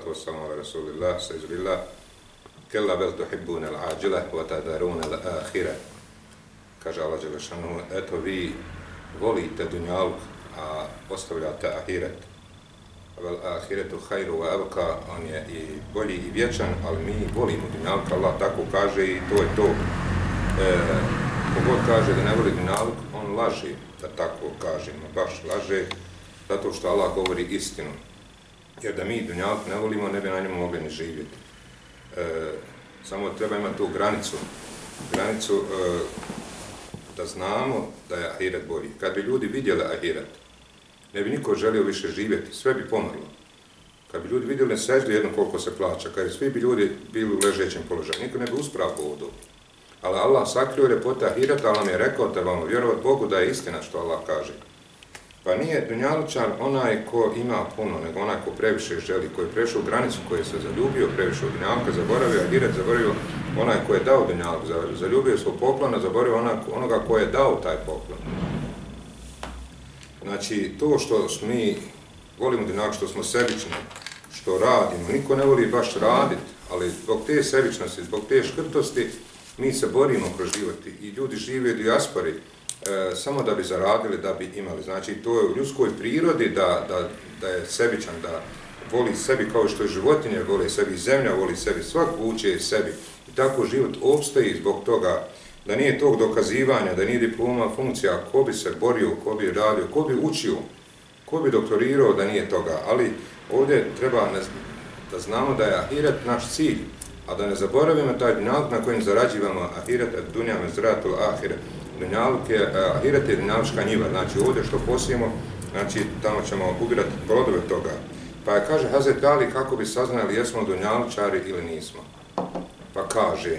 salatu wassalamu ala rasulillah, sa kella bel tuhibbuna al-ađila, wa tadaruna al-akhira. Kaže Allah Đelešanu, eto vi volite dunjaluk, a ostavljate ahiret. Vel ahiretu hajru wa abqa, on je i bolji i vječan, ali mi volimo dunjaluk, Allah tako kaže i to je to. E, kogod kaže da ne voli dunjaluk, on laži, da tako kažemo, baš laže, zato što Allah govori istinu. Jer da mi Dunjalku ne volimo, ne bi na njemu mogli ni živjeti. E, samo treba imati tu granicu, granicu e, da znamo da je ahiret bolji. Kad bi ljudi vidjeli ahiret, ne bi niko želio više živjeti, sve bi pomrlo. Kad bi ljudi vidjeli seždu jedno koliko se plaća, kad bi svi bi ljudi bili u ležećem položaju, niko ne bi uspravo ovodu. Ali Allah sakrio repote ahireta, ali nam je rekao da vam vjerovat Bogu da je istina što Allah kaže. Pa nije Dunjalučan onaj ko ima puno, nego onaj ko previše želi, koji je prešao granicu, koji se zaljubio, previše od Dunjalka, zaboravio Ahiret, zaboravio onaj ko je dao Dunjalku, zaljubio svog poklona, zaboravio onoga ko je dao taj poklon. Znači, to što mi volimo Dunjalku, što smo sebični, što radimo, niko ne voli baš raditi, ali zbog te sebičnosti, zbog te škrtosti, mi se borimo kroz život i ljudi žive u dijaspori, e, samo da bi zaradili, da bi imali. Znači, to je u ljudskoj prirodi da, da, da je sebičan, da voli sebi kao što je životinja, voli sebi zemlja, voli sebi svak vuče sebi. I tako život obstoji zbog toga da nije tog dokazivanja, da nije diploma funkcija, ko bi se borio, ko bi radio, ko bi učio, ko bi doktorirao da nije toga. Ali ovdje treba ne, da znamo da je ahiret naš cilj, a da ne zaboravimo taj dinalog na kojim zarađivamo ahiret, dunja me zratu ahiret dunjaluke, eh, ahiret je dunjalučka njiva, znači ovdje što posijemo, znači tamo ćemo ubirati plodove toga. Pa je kaže Hazret Ali kako bi saznali jesmo dunjalučari ili nismo. Pa kaže,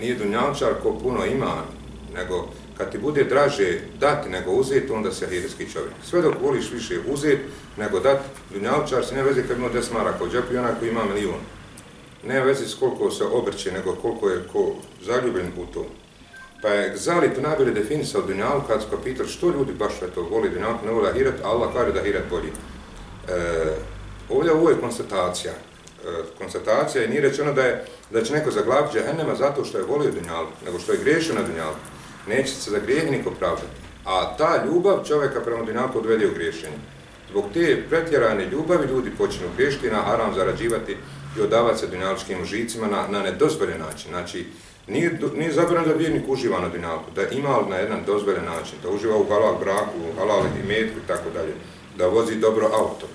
nije dunjalučar ko puno ima, nego kad ti bude draže dati nego uzeti, onda si ahiretski čovjek. Sve dok voliš više uzeti nego dati, dunjalučar se ne veze kad ima 10 maraka u džepu i onaj koji ima milijun. Ne veze s koliko se obrće, nego koliko je ko zaljubljen u to. Pa je Zalip najbolje definisao Dunjalu kad su pitali što ljudi baš to voli Dunjalu, ne voli Ahiret, Allah kaže da Ahiret bolji. E, ovdje ovo je konstatacija. E, konstatacija je nije rečeno da, je, da će neko zaglaviti džahennema zato što je volio Dunjalu, nego što je griješio na Dunjalu. Neće se za grijeh niko pravdati. A ta ljubav čovjeka prema Dunjalu odvede u griješenje. Zbog te pretjerane ljubavi ljudi počinu griješiti na haram zarađivati i odavati se dunjaličkim žicima na, na nedozvoljen način. Znači, Nije, nije zabranjeno da vjernik uživa na dunjalku, da ima na jedan dozvoljen način, da uživa u halal braku, u halal i metku i tako dalje, da vozi dobro auto.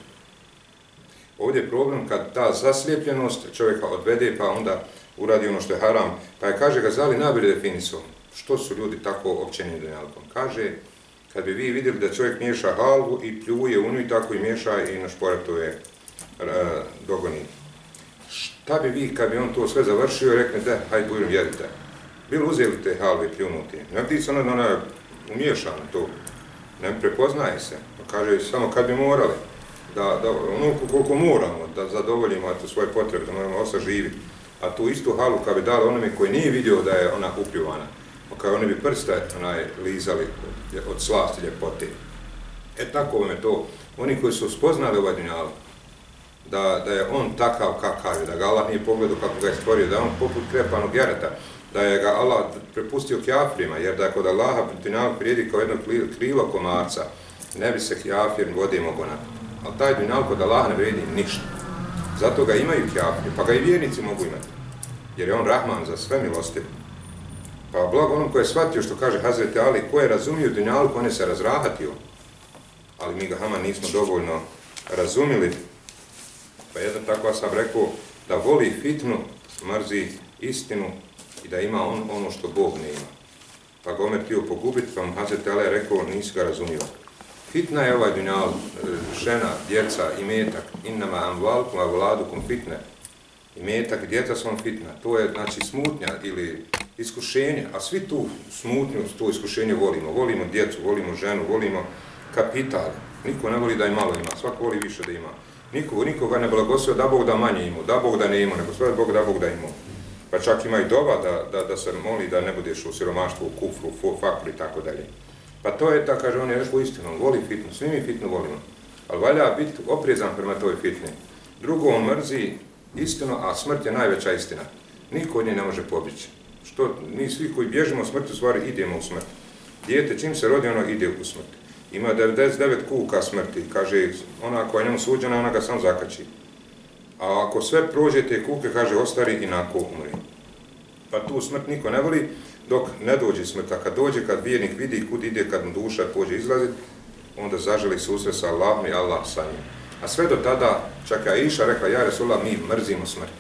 Ovdje je problem kad ta zaslijepljenost čovjeka odvede pa onda uradi ono što je haram, pa je kaže ga zali najbolje definisu, što su ljudi tako općeni dunjalkom? Kaže, kad bi vi vidjeli da čovjek miješa halvu i pljuje u nju i tako i miješa i na šporetove dogoni Pa bi vi, kad bi on to sve završio, rekli da, hajde, budem, jedite. Bilo uzeli te halve pljunuti. Ne vidi se ona, ona umiješana to. Ne prepoznaje se. Pa kaže, samo kad bi morali, da, da ono koliko moramo, da zadovoljimo to svoje potrebe, da moramo osa živi. A tu istu halu, kad bi dali onome koji nije vidio da je ona upljuvana, pa kao oni bi prste onaj, lizali od slasti ljepote. E tako vam je to. Oni koji su spoznali ovaj dunjalu, da, da je on takav kakav ga Allah nije pogledao kako ga je stvorio, da je on poput krepanog jareta, da je ga Allah prepustio kjafrima, jer da je kod Allaha dunjavog prijedi kao jedno krilo komarca, ne bi se kjafir vode mogo na Ali taj dunjav kod Allaha ne vredi ništa. Zato ga imaju kjafri, pa ga i vjernici mogu imati. Jer je on Rahman za sve milosti. Pa blago onom ko je shvatio što kaže Hazreti Ali, ko je razumio dunjavu, on je se razrahatio. Ali mi ga Hama nismo dovoljno razumili, Pa jedan tako sam rekao da voli fitnu, mrzi istinu i da ima on ono što Bog ne ima. Pa ga Omer tio pogubiti, pa mu Hazret Ale rekao, nisi ga razumio. Fitna je ovaj dunjal, e, žena, djeca, imetak, innama amvalkum, a vladukum fitne. Imetak, djeca su fitna. To je, znači, smutnja ili iskušenje, a svi tu smutnju, to iskušenje volimo. Volimo djecu, volimo ženu, volimo kapital. Niko ne voli da je malo ima, svako voli više da ima. Niko, nikoga ne blagosio da Bog da manje imao, da Bog da ne imao, nego sve Bog da Bog da imao. Pa čak ima i doba da, da, da se moli da ne budeš u siromaštvu, u kufru, u fakru i tako dalje. Pa to je ta, kaže, on je rekao istinu, voli fitnu, svi mi fitnu volimo. Ali valja biti oprezan prema toj fitni. Drugo, on mrzi istinu, a smrt je najveća istina. Niko od nje ne može pobići. Što mi svi koji bježimo smrti, u stvari idemo u smrt. Dijete čim se rodi, ono ide u smrt. Ima 99 kuka smrti, kaže, ona koja je njemu suđena, ona ga sam zakači. A ako sve prođe te kuke, kaže, ostari i nako umri. Pa tu smrt niko ne voli, dok ne dođe smrt. Kad dođe, kad vjernik vidi kud ide, kad mu duša pođe izlaziti, onda zaželi susret sa Allahom i Allah sa njim. A sve do tada, čak je Iša rekla, ja Resulullah, mi mrzimo smrt.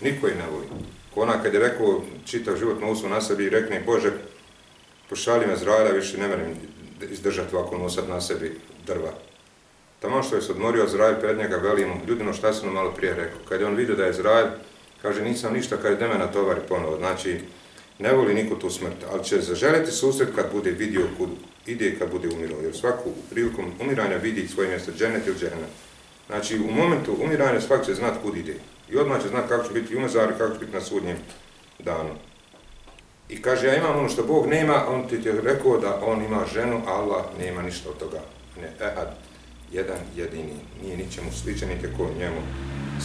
Niko je ne voli. Ko ona kad je rekao čitav život na usvu na sebi i rekne, Bože, pošali me zrada, više ne merim izdržati ovako nosat na sebi drva. Tamo što je se odmorio Zrajl pred njega, veli mu, ljudino šta sam malo prije rekao. Kad je on vidio da je Zrajl, kaže, nisam ništa, kad je deme na tovari ponovo. Znači, ne voli niko tu smrt, ali će zaželiti susret kad bude vidio kud ide kad bude umirao. Jer svaku prilikom umiranja vidi svoje mjesto, dženet ili dženet. Znači, u momentu umiranja svak će znat kud ide. I odmah će znat kako će biti umezar i kako će biti na sudnjem danu. I kaže, ja imam ono što Bog nema, on ti je rekao da on ima ženu, a Allah nema ništa od toga. Ne, ehad, jedan jedini, nije ničemu sličan, niti ko njemu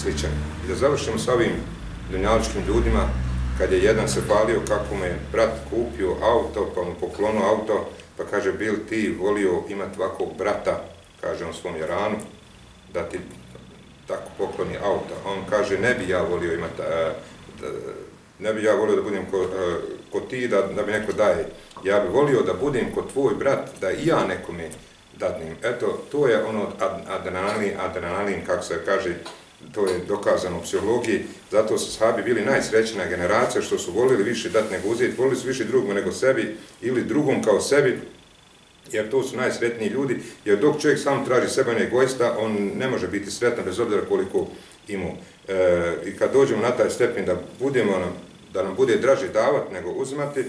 sličan. I da završimo sa ovim dunjaličkim ljudima, kad je jedan se palio kako me brat kupio auto, pa mu poklonuo auto, pa kaže, bil ti volio imati ovakvog brata, kaže on svom Jaranu, da ti tako pokloni auto. On kaže, ne bi ja volio imati, e, ne bi ja volio da budem ko, e, ko ti, da, da mi neko daje. Ja bih volio da budem kod tvoj brat, da i ja nekome dadnim. Eto, to je ono adrenalin, adrenalin, kako se kaže, to je dokazano u psihologiji, zato su sahabi bili najsrećena generacija što su volili više dati nego uzeti, volili su više drugom nego sebi ili drugom kao sebi, jer to su najsretniji ljudi, jer dok čovjek sam traži sebe on egoista, on ne može biti sretan bez obzira koliko ima. E, I kad dođemo na taj stepen da budemo, ono, da nam bude draže davati nego uzimati,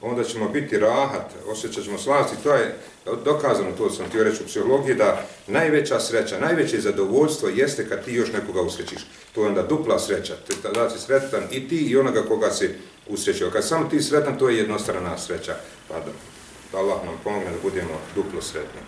onda ćemo biti rahat, osjećat ćemo slast i to je dokazano, to sam ti reći u psihologiji, da najveća sreća, najveće zadovoljstvo jeste kad ti još nekoga usrećiš. To je onda dupla sreća, da si sretan i ti i onoga koga si usrećio. Kad samo ti sretan, to je jednostrana sreća. Pa da Allah nam pomogne da budemo duplo sretni.